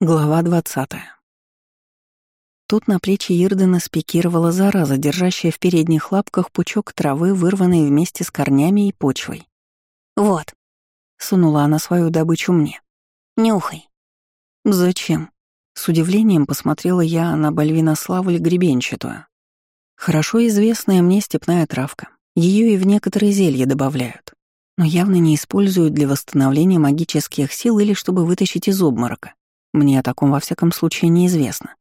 Глава двадцатая. Тут на плечи Ирдена спикировала зараза, держащая в передних лапках пучок травы, вырванный вместе с корнями и почвой. «Вот», — сунула она свою добычу мне. «Нюхай». «Зачем?» С удивлением посмотрела я на Бальвинославль гребенчатую. Хорошо известная мне степная травка. Ее и в некоторые зелья добавляют, но явно не используют для восстановления магических сил или чтобы вытащить из обморока. Мне о таком во всяком случае неизвестно.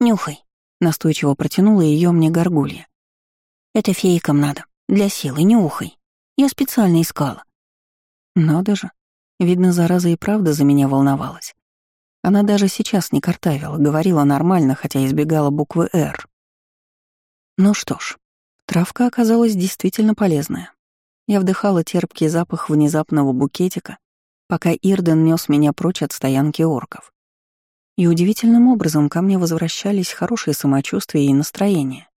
«Нюхай», — настойчиво протянула ее мне горгулья. «Это фейкам надо, для силы, нюхай. Я специально искала». Надо же. Видно, зараза и правда за меня волновалась. Она даже сейчас не картавила, говорила нормально, хотя избегала буквы «Р». Ну что ж, травка оказалась действительно полезная. Я вдыхала терпкий запах внезапного букетика, пока Ирден нес меня прочь от стоянки орков. И удивительным образом ко мне возвращались хорошее самочувствие и настроение.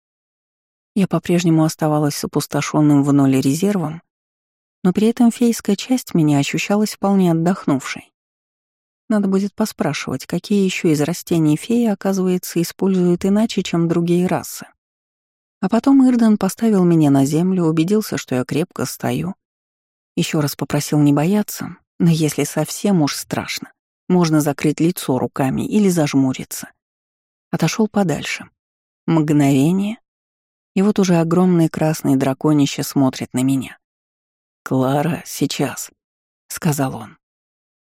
Я по-прежнему оставалась с опустошенным в ноль резервом, но при этом фейская часть меня ощущалась вполне отдохнувшей. Надо будет поспрашивать, какие еще из растений феи, оказывается, используют иначе, чем другие расы. А потом Ирден поставил меня на землю, убедился, что я крепко стою, еще раз попросил не бояться, но если совсем уж страшно, можно закрыть лицо руками или зажмуриться. Отошел подальше. Мгновение, и вот уже огромный красный драконище смотрит на меня. «Клара, сейчас», — сказал он.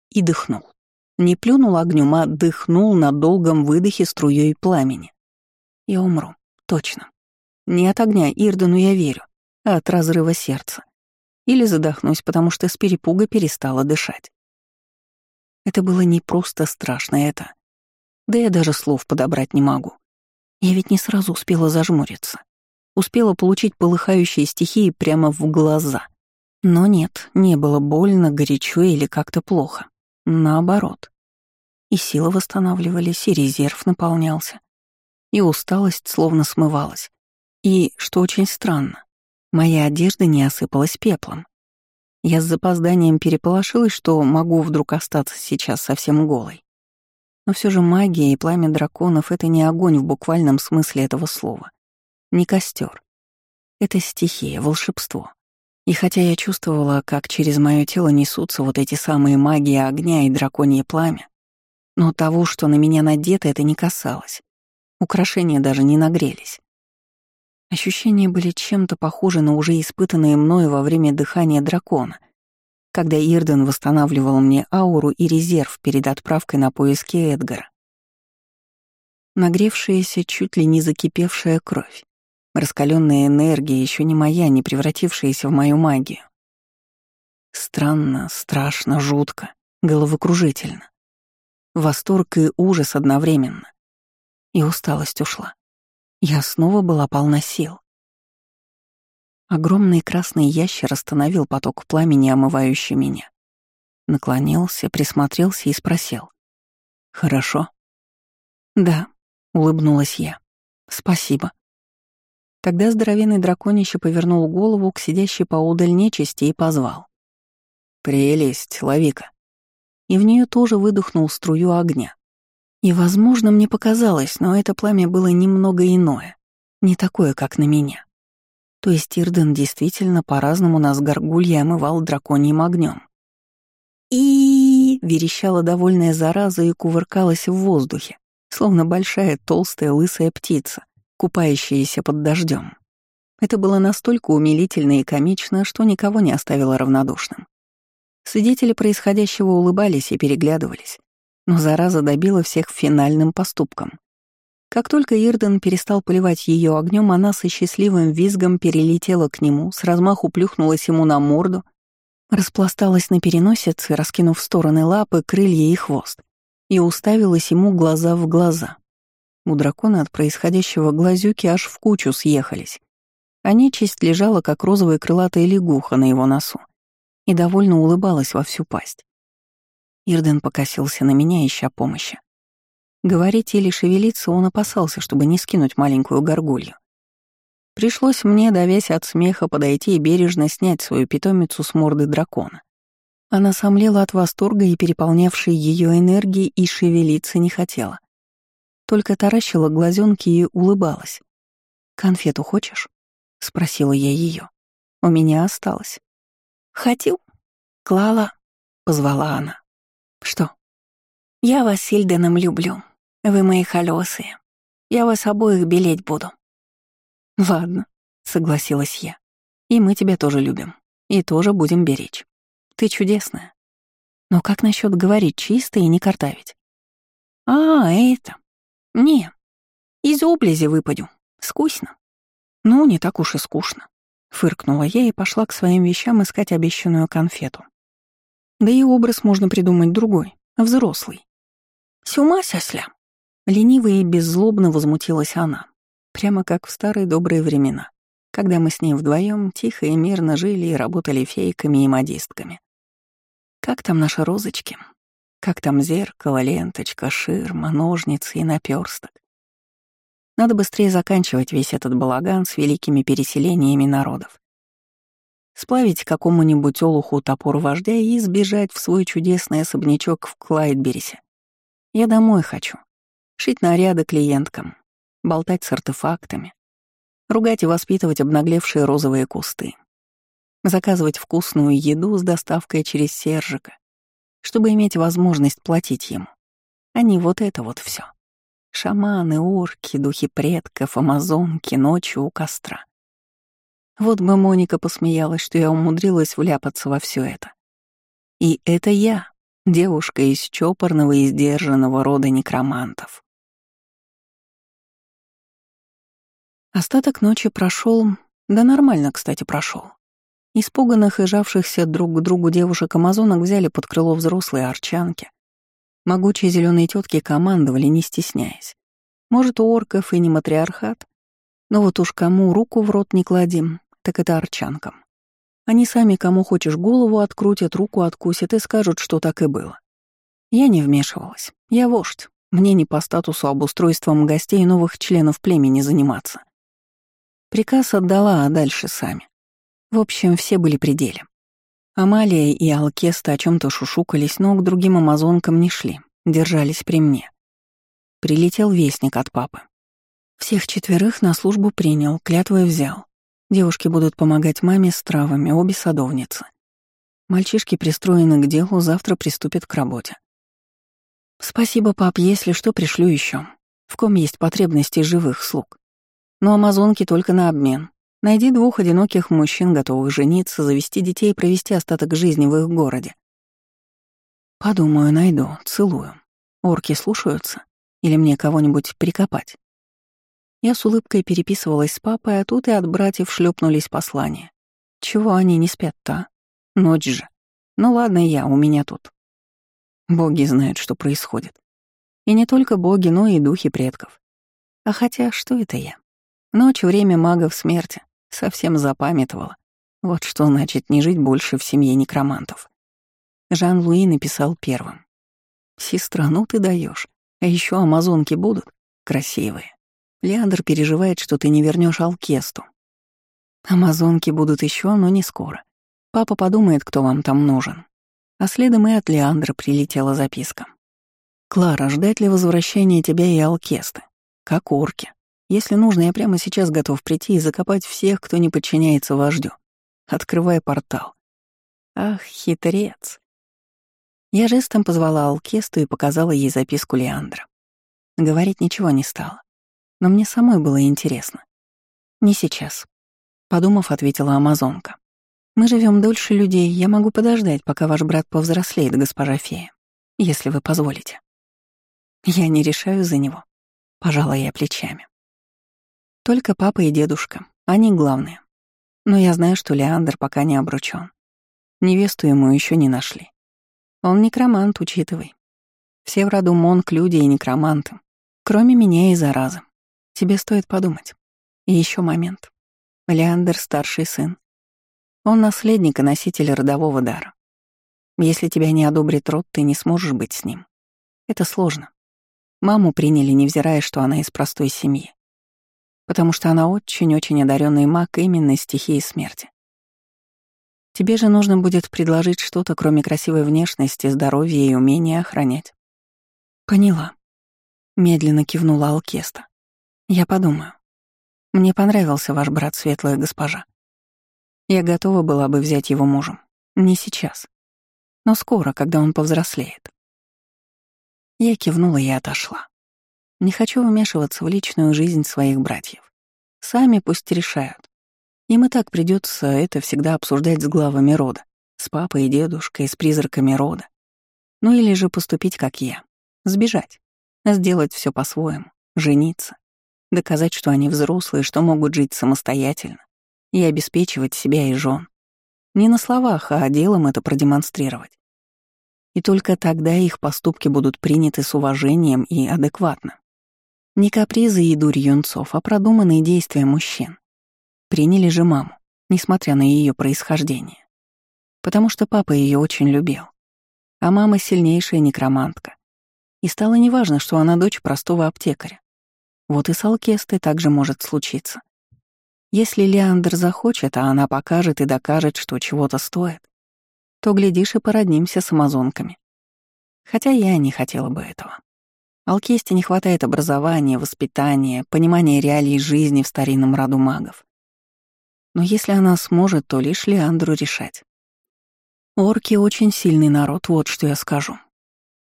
И дыхнул. Не плюнул огнем, а дыхнул на долгом выдохе струей пламени. Я умру, точно. Не от огня Ирдену я верю, а от разрыва сердца или задохнусь, потому что с перепуга перестала дышать. Это было не просто страшно, это... Да я даже слов подобрать не могу. Я ведь не сразу успела зажмуриться. Успела получить полыхающие стихии прямо в глаза. Но нет, не было больно, горячо или как-то плохо. Наоборот. И силы восстанавливались, и резерв наполнялся. И усталость словно смывалась. И, что очень странно, Моя одежда не осыпалась пеплом. Я с запозданием переполошилась, что могу вдруг остаться сейчас совсем голой. Но все же магия и пламя драконов — это не огонь в буквальном смысле этого слова. Не костер. Это стихия, волшебство. И хотя я чувствовала, как через мое тело несутся вот эти самые магии огня и драконье пламя, но того, что на меня надето, это не касалось. Украшения даже не нагрелись. Ощущения были чем-то похожи на уже испытанные мною во время дыхания дракона, когда Ирден восстанавливал мне ауру и резерв перед отправкой на поиски Эдгара. Нагревшаяся, чуть ли не закипевшая кровь, раскаленная энергия, еще не моя, не превратившаяся в мою магию. Странно, страшно, жутко, головокружительно. Восторг и ужас одновременно. И усталость ушла. Я снова была полна сил. Огромный красный ящер остановил поток пламени, омывающий меня. Наклонился, присмотрелся и спросил. «Хорошо?» «Да», — улыбнулась я. «Спасибо». Тогда здоровенный драконище повернул голову к сидящей поодаль нечисти и позвал. «Прелесть, лови-ка». И в нее тоже выдохнул струю огня. И, возможно, мне показалось, но это пламя было немного иное, не такое, как на меня. То есть Ирден действительно по-разному нас горгулья омывал драконьим огнем. И верещала довольная зараза и кувыркалась в воздухе, словно большая толстая лысая птица, купающаяся под дождем. Это было настолько умилительно и комично, что никого не оставило равнодушным. Свидетели происходящего улыбались и переглядывались, но зараза добила всех финальным поступком. Как только Ирден перестал поливать ее огнем, она со счастливым визгом перелетела к нему, с размаху плюхнулась ему на морду, распласталась на переносице, раскинув в стороны лапы, крылья и хвост, и уставилась ему глаза в глаза. У дракона от происходящего глазюки аж в кучу съехались, а нечисть лежала, как розовая крылатая лягуха на его носу, и довольно улыбалась во всю пасть. Ирден покосился на меня, ища помощи. Говорить или шевелиться он опасался, чтобы не скинуть маленькую горгулью. Пришлось мне, давясь от смеха, подойти и бережно снять свою питомицу с морды дракона. Она сомлела от восторга и переполнявшей ее энергии и шевелиться не хотела. Только таращила глазенки и улыбалась. «Конфету хочешь?» — спросила я ее. «У меня осталось». «Хотел?» «Клала», — позвала она. «Что?» «Я вас с Ильденом люблю. Вы мои холёсые. Я вас обоих белеть буду». «Ладно», — согласилась я. «И мы тебя тоже любим. И тоже будем беречь. Ты чудесная. Но как насчет говорить чисто и не картавить?» «А, это. Не. Из облази выпадю. Скучно». «Ну, не так уж и скучно», — фыркнула я и пошла к своим вещам искать обещанную конфету. Да и образ можно придумать другой, взрослый. «С ума сосля?» Лениво и беззлобно возмутилась она, прямо как в старые добрые времена когда мы с ней вдвоем тихо и мирно жили и работали фейками и модистками. Как там наши розочки? Как там зеркало, ленточка, ширма, ножницы и наперсток? Надо быстрее заканчивать весь этот балаган с великими переселениями народов. Сплавить какому-нибудь олуху топор вождя и сбежать в свой чудесный особнячок в Клайдберрисе. Я домой хочу. Шить наряды клиенткам, болтать с артефактами, ругать и воспитывать обнаглевшие розовые кусты, заказывать вкусную еду с доставкой через Сержика, чтобы иметь возможность платить ему, а не вот это вот все. Шаманы, орки, духи предков, амазонки, ночью у костра. Вот бы Моника посмеялась, что я умудрилась вляпаться во все это. И это я, девушка из чопорного и сдержанного рода некромантов. Остаток ночи прошел, да нормально, кстати, прошел. Испуганных и жавшихся друг к другу девушек-амазонок взяли под крыло взрослые арчанки. Могучие зеленые тетки командовали, не стесняясь. Может, у орков и не матриархат, но вот уж кому руку в рот не кладим, так это арчанкам. Они сами кому хочешь голову открутят, руку откусят и скажут, что так и было. Я не вмешивалась. Я вождь. Мне не по статусу обустройством гостей новых членов племени заниматься. Приказ отдала, а дальше сами. В общем, все были при деле. Амалия и Алкеста о чем то шушукались, но к другим амазонкам не шли, держались при мне. Прилетел вестник от папы. Всех четверых на службу принял, клятвой взял. Девушки будут помогать маме с травами, обе садовницы. Мальчишки пристроены к делу, завтра приступят к работе. Спасибо, пап, если что, пришлю еще. В ком есть потребности живых слуг. Но амазонки только на обмен. Найди двух одиноких мужчин, готовых жениться, завести детей и провести остаток жизни в их городе. Подумаю, найду, целую. Орки слушаются? Или мне кого-нибудь прикопать? Я с улыбкой переписывалась с папой, а тут и от братьев шлепнулись послания. Чего они не спят-то? Ночь же. Ну ладно, я, у меня тут. Боги знают, что происходит. И не только боги, но и духи предков. А хотя, что это я? Ночь — время магов смерти. Совсем запамятовала. Вот что значит не жить больше в семье некромантов. Жан-Луи написал первым. «Сестра, ну ты даешь. А еще амазонки будут? Красивые. Леандр переживает, что ты не вернешь Алкесту. Амазонки будут еще, но не скоро. Папа подумает, кто вам там нужен. А следом и от Леандра прилетела записка. «Клара, ждать ли возвращения тебя и Алкесты? Как орки. Если нужно, я прямо сейчас готов прийти и закопать всех, кто не подчиняется вождю. Открывая портал. Ах, хитрец. Я жестом позвала Алкесту и показала ей записку Леандра. Говорить ничего не стало. Но мне самой было интересно. Не сейчас. Подумав, ответила Амазонка. Мы живем дольше людей, я могу подождать, пока ваш брат повзрослеет, госпожа фея, если вы позволите. Я не решаю за него. Пожала я плечами. Только папа и дедушка, они главные. Но я знаю, что Леандр пока не обручён. Невесту ему еще не нашли. Он некромант, учитывай. Все в роду Монк люди и некроманты. Кроме меня и заразы. Тебе стоит подумать. И еще момент. Леандр — старший сын. Он наследник и носитель родового дара. Если тебя не одобрит род, ты не сможешь быть с ним. Это сложно. Маму приняли, невзирая, что она из простой семьи потому что она очень-очень одаренный маг именно стихии смерти. Тебе же нужно будет предложить что-то, кроме красивой внешности, здоровья и умения охранять. Поняла. Медленно кивнула Алкеста. Я подумаю. Мне понравился ваш брат, светлая госпожа. Я готова была бы взять его мужем. Не сейчас. Но скоро, когда он повзрослеет. Я кивнула и отошла. Не хочу вмешиваться в личную жизнь своих братьев. Сами пусть решают. Им и так придется это всегда обсуждать с главами рода, с папой и дедушкой, с призраками рода. Ну или же поступить, как я. Сбежать. Сделать все по-своему. Жениться. Доказать, что они взрослые, что могут жить самостоятельно. И обеспечивать себя и жен. Не на словах, а делом это продемонстрировать. И только тогда их поступки будут приняты с уважением и адекватно. Не капризы и дурь юнцов, а продуманные действия мужчин. Приняли же маму, несмотря на ее происхождение. Потому что папа ее очень любил. А мама сильнейшая некромантка. И стало неважно, что она дочь простого аптекаря. Вот и с Алкестой также может случиться. Если Леандр захочет, а она покажет и докажет, что чего-то стоит, то, глядишь, и породнимся с амазонками. Хотя я не хотела бы этого. Алкесте не хватает образования, воспитания, понимания реалий жизни в старинном роду магов. Но если она сможет, то лишь Леандру решать. Орки очень сильный народ, вот что я скажу.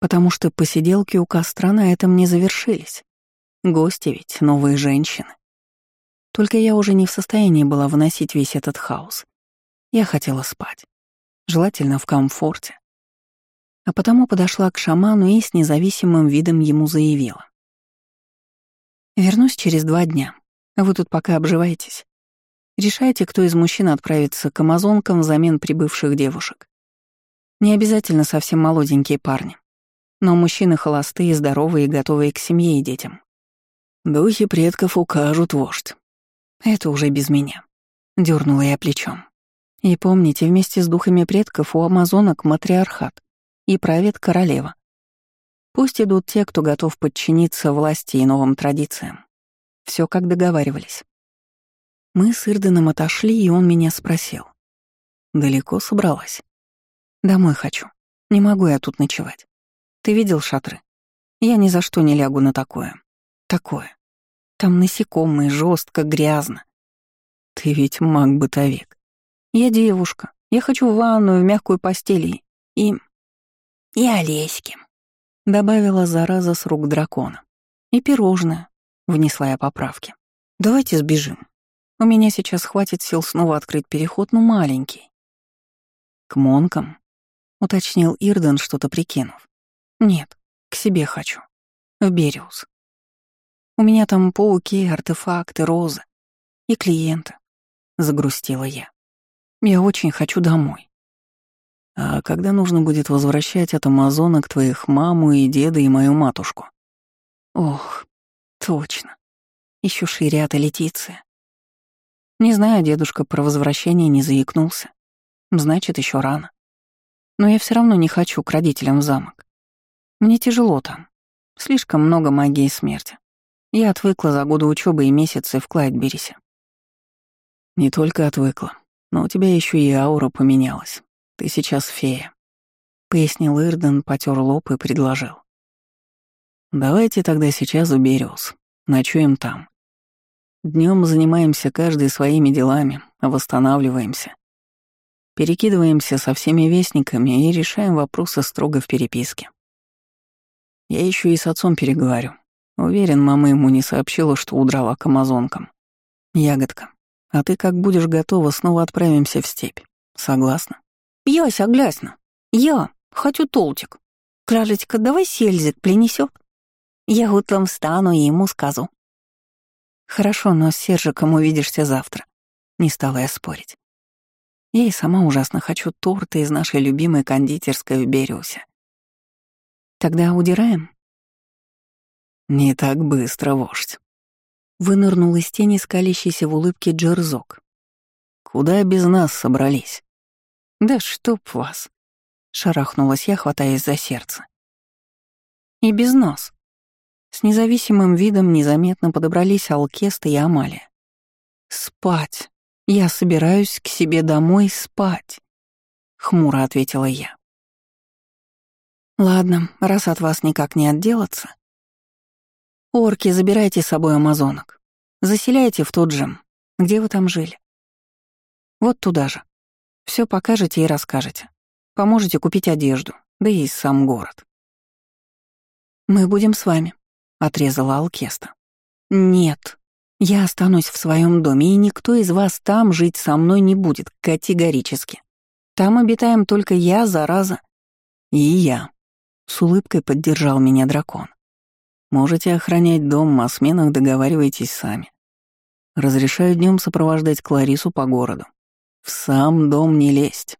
Потому что посиделки у костра на этом не завершились. Гости ведь, новые женщины. Только я уже не в состоянии была выносить весь этот хаос. Я хотела спать. Желательно в комфорте а потому подошла к шаману и с независимым видом ему заявила. «Вернусь через два дня. Вы тут пока обживаетесь. Решайте, кто из мужчин отправится к амазонкам взамен прибывших девушек. Не обязательно совсем молоденькие парни. Но мужчины холостые, здоровые и готовые к семье и детям. Духи предков укажут вождь. Это уже без меня. Дёрнула я плечом. И помните, вместе с духами предков у амазонок матриархат и правит королева. Пусть идут те, кто готов подчиниться власти и новым традициям. Все как договаривались. Мы с Ирденом отошли, и он меня спросил. «Далеко собралась?» «Домой хочу. Не могу я тут ночевать. Ты видел шатры? Я ни за что не лягу на такое. Такое. Там насекомые, жестко, грязно. Ты ведь маг-бытовик. Я девушка. Я хочу в ванную, в мягкую постель и... «И Олеськи», — добавила зараза с рук дракона. «И пирожное», — внесла я поправки. «Давайте сбежим. У меня сейчас хватит сил снова открыть переход, но маленький». «К Монкам?» — уточнил Ирден, что-то прикинув. «Нет, к себе хочу. В Бериус. У меня там пауки, артефакты, розы и клиенты», — загрустила я. «Я очень хочу домой». А когда нужно будет возвращать от амазонок твоих маму и деда и мою матушку? Ох, точно. Еще Ширят и Летиция. Не знаю, дедушка про возвращение не заикнулся. Значит, еще рано. Но я все равно не хочу к родителям в замок. Мне тяжело там. Слишком много магии смерти. Я отвыкла за годы учебы и месяцы в Клайдберисе. Не только отвыкла, но у тебя еще и аура поменялась. Ты сейчас фея», — пояснил Ирден, потер лоб и предложил. «Давайте тогда сейчас в Бериус, ночуем там. Днем занимаемся каждый своими делами, восстанавливаемся. Перекидываемся со всеми вестниками и решаем вопросы строго в переписке. Я еще и с отцом переговорю. Уверен, мама ему не сообщила, что удрала к амазонкам. Ягодка, а ты как будешь готова, снова отправимся в степь. Согласна? Я согласна. Я хочу толтик. Клажечка, давай сельзик принесет. Я утром встану и ему скажу. Хорошо, но с Сержиком увидишься завтра. Не стала я спорить. Я и сама ужасно хочу торта из нашей любимой кондитерской в Бериусе. Тогда удираем? Не так быстро, вождь. Вынырнул из тени скалящийся в улыбке Джерзок. Куда без нас собрались? «Да чтоб вас!» — шарахнулась я, хватаясь за сердце. «И без нас!» С независимым видом незаметно подобрались Алкеста и Амалия. «Спать! Я собираюсь к себе домой спать!» хмуро ответила я. Ладно, раз от вас никак не отделаться. Орки, забирайте с собой амазонок. Заселяйте в тот же, где вы там жили. Вот туда же. Все покажете и расскажете. Поможете купить одежду, да и сам город. Мы будем с вами, отрезала Алкеста. Нет, я останусь в своем доме, и никто из вас там жить со мной не будет, категорически. Там обитаем только я, зараза, и я. С улыбкой поддержал меня дракон. Можете охранять дом, о сменах договаривайтесь сами. Разрешаю днем сопровождать Кларису по городу. В сам дом не лезть.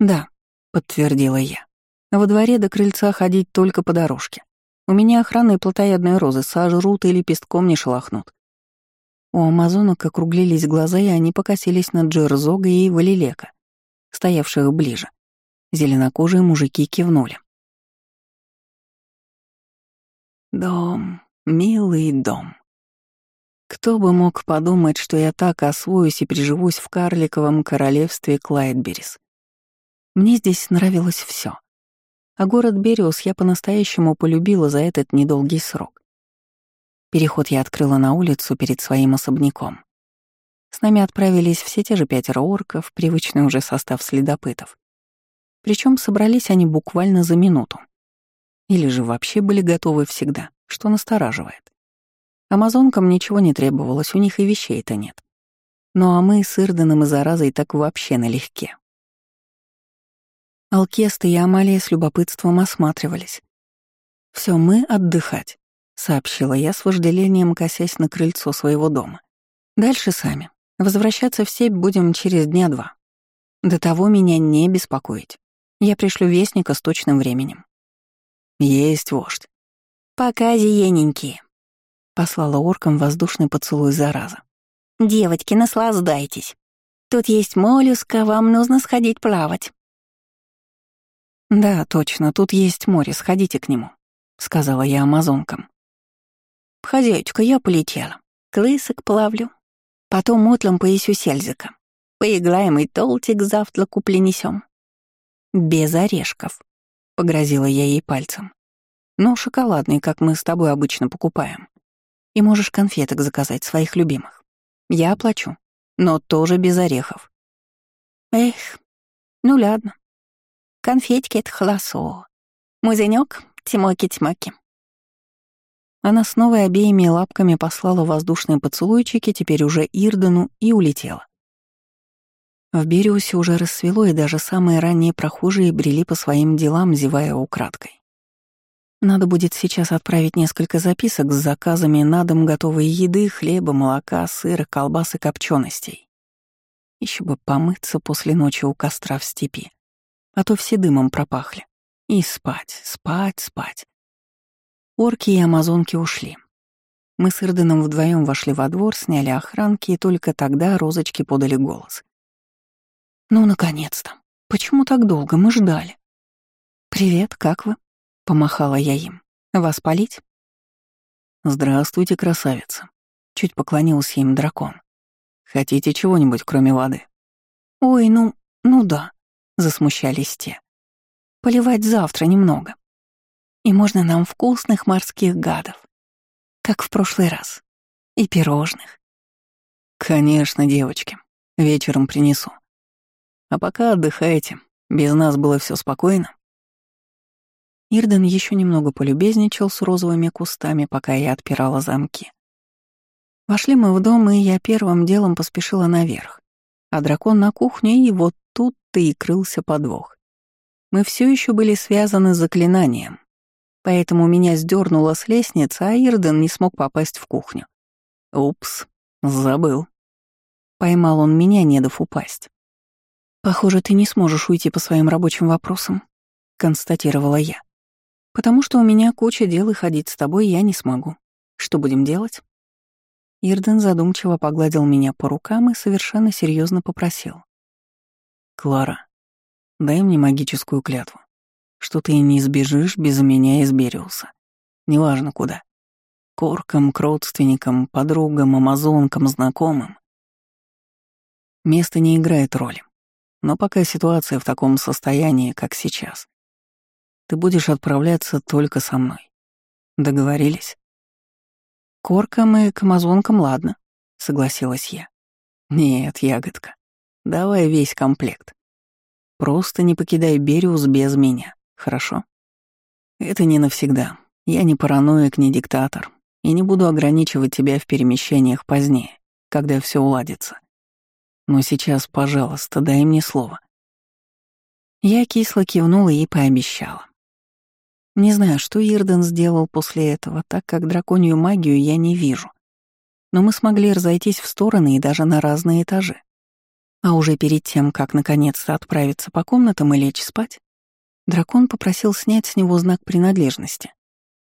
Да, подтвердила я. Во дворе до крыльца ходить только по дорожке. У меня охранные плотоядные розы сожрут и лепестком не шелохнут. У амазонок округлились глаза, и они покосились на Джерзога и Валилека, стоявших ближе. Зеленокожие мужики кивнули. Дом, милый дом. Кто бы мог подумать, что я так освоюсь и приживусь в карликовом королевстве Клайдберис. Мне здесь нравилось все. А город Бериус я по-настоящему полюбила за этот недолгий срок. Переход я открыла на улицу перед своим особняком. С нами отправились все те же пятеро орков, привычный уже состав следопытов. Причем собрались они буквально за минуту. Или же вообще были готовы всегда, что настораживает. Амазонкам ничего не требовалось, у них и вещей-то нет. Ну а мы с Ирденом и Заразой так вообще налегке. Алкеста и Амалия с любопытством осматривались. Все, мы отдыхать», — сообщила я с вожделением, косясь на крыльцо своего дома. «Дальше сами. Возвращаться в сеть будем через дня два. До того меня не беспокоить. Я пришлю вестника с точным временем». «Есть вождь». «Пока, зиененькие», Послала оркам воздушный поцелуй зараза. «Девочки, наслаждайтесь. Тут есть моллюска, вам нужно сходить плавать». «Да, точно, тут есть море, сходите к нему», — сказала я амазонкам. «Хозяйка, я полетела. Клысок плавлю. Потом отлом поясю сельзика. Поиграем и толтик завтра принесем. «Без орешков», — погрозила я ей пальцем. «Ну, шоколадный, как мы с тобой обычно покупаем. И можешь конфеток заказать своих любимых. Я оплачу, но тоже без орехов. Эх, ну ладно. Конфетки — это холосо. Музенёк, тимоки-тьмоки. Она снова обеими лапками послала воздушные поцелуйчики, теперь уже Ирдену, и улетела. В Бериусе уже рассвело, и даже самые ранние прохожие брели по своим делам, зевая украдкой. Надо будет сейчас отправить несколько записок с заказами на дом готовой еды, хлеба, молока, сыра, колбасы, копченостей. Еще бы помыться после ночи у костра в степи, а то все дымом пропахли. И спать, спать, спать. Орки и амазонки ушли. Мы с Ирденом вдвоем вошли во двор, сняли охранки, и только тогда розочки подали голос. «Ну, наконец-то! Почему так долго? Мы ждали!» «Привет, как вы?» Помахала я им. «Вас полить?» «Здравствуйте, красавица!» Чуть поклонился им дракон. «Хотите чего-нибудь, кроме воды?» «Ой, ну, ну да», — засмущались те. «Поливать завтра немного. И можно нам вкусных морских гадов, как в прошлый раз. И пирожных». «Конечно, девочки. Вечером принесу. А пока отдыхайте. Без нас было все спокойно. Ирден еще немного полюбезничал с розовыми кустами, пока я отпирала замки. Вошли мы в дом, и я первым делом поспешила наверх, а дракон на кухне, и вот тут-то и крылся подвох. Мы все еще были связаны заклинанием, поэтому меня сдернуло с лестницы, а Ирден не смог попасть в кухню. Упс, забыл. Поймал он меня, не дав упасть. «Похоже, ты не сможешь уйти по своим рабочим вопросам», — констатировала я. Потому что у меня куча дел, и ходить с тобой я не смогу. Что будем делать?» Ирден задумчиво погладил меня по рукам и совершенно серьезно попросил. «Клара, дай мне магическую клятву, что ты не сбежишь без меня из Бериуса. Неважно куда. К оркам, к родственникам, подругам, амазонкам, знакомым. Место не играет роли. Но пока ситуация в таком состоянии, как сейчас, ты будешь отправляться только со мной. Договорились? Коркам и к амазонкам ладно, согласилась я. Нет, ягодка, давай весь комплект. Просто не покидай Бериус без меня, хорошо? Это не навсегда. Я не параноик, не диктатор, и не буду ограничивать тебя в перемещениях позднее, когда все уладится. Но сейчас, пожалуйста, дай мне слово». Я кисло кивнула и пообещала. Не знаю, что Ирден сделал после этого, так как драконью магию я не вижу. Но мы смогли разойтись в стороны и даже на разные этажи. А уже перед тем, как наконец-то отправиться по комнатам и лечь спать, дракон попросил снять с него знак принадлежности,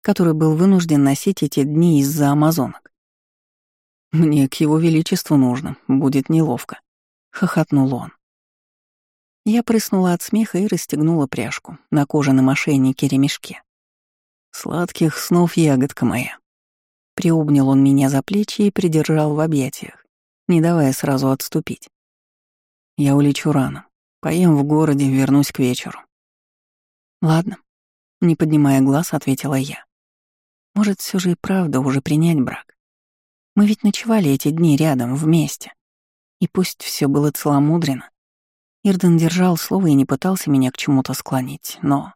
который был вынужден носить эти дни из-за амазонок. «Мне к его величеству нужно, будет неловко», — хохотнул он. Я прыснула от смеха и расстегнула пряжку на кожаном ошейнике ремешке. «Сладких снов, ягодка моя!» Приобнял он меня за плечи и придержал в объятиях, не давая сразу отступить. «Я улечу рано. Поем в городе, вернусь к вечеру». «Ладно», — не поднимая глаз, ответила я. «Может, все же и правда уже принять брак? Мы ведь ночевали эти дни рядом, вместе. И пусть все было целомудренно. Ирден держал слово и не пытался меня к чему-то склонить, но...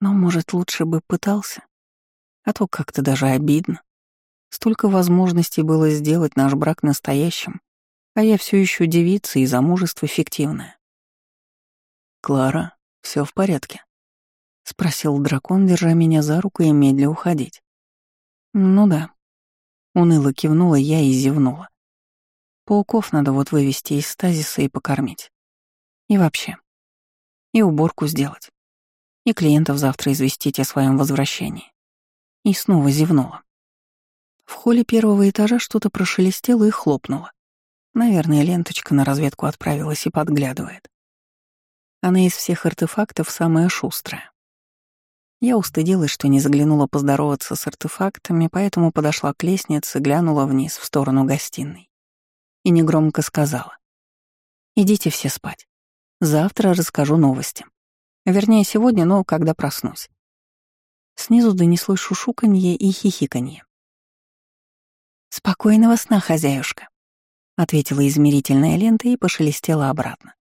Но, может, лучше бы пытался? А то как-то даже обидно. Столько возможностей было сделать наш брак настоящим, а я все еще девица и замужество фиктивное. «Клара, все в порядке?» — спросил дракон, держа меня за руку и медля уходить. «Ну да». Уныло кивнула я и зевнула. Пауков надо вот вывести из стазиса и покормить. И вообще. И уборку сделать. И клиентов завтра известить о своем возвращении. И снова зевнула. В холле первого этажа что-то прошелестело и хлопнуло. Наверное, ленточка на разведку отправилась и подглядывает. Она из всех артефактов самая шустрая. Я устыдилась, что не заглянула поздороваться с артефактами, поэтому подошла к лестнице, глянула вниз в сторону гостиной и негромко сказала. «Идите все спать. Завтра расскажу новости. Вернее, сегодня, но когда проснусь». Снизу донеслось шушуканье и хихиканье. «Спокойного сна, хозяюшка», — ответила измерительная лента и пошелестела обратно.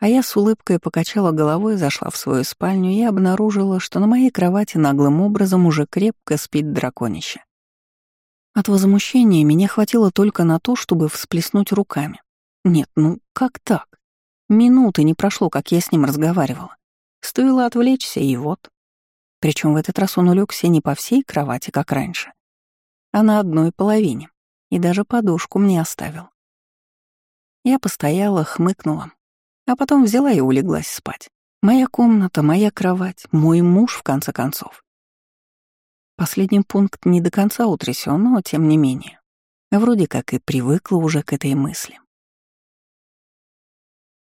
А я с улыбкой покачала головой, зашла в свою спальню и обнаружила, что на моей кровати наглым образом уже крепко спит драконище. От возмущения меня хватило только на то, чтобы всплеснуть руками. Нет, ну как так? Минуты не прошло, как я с ним разговаривала. Стоило отвлечься, и вот. Причем в этот раз он улегся не по всей кровати, как раньше, а на одной половине, и даже подушку мне оставил. Я постояла, хмыкнула, а потом взяла и улеглась спать. Моя комната, моя кровать, мой муж, в конце концов. Последний пункт не до конца утрясен, но тем не менее. Вроде как и привыкла уже к этой мысли.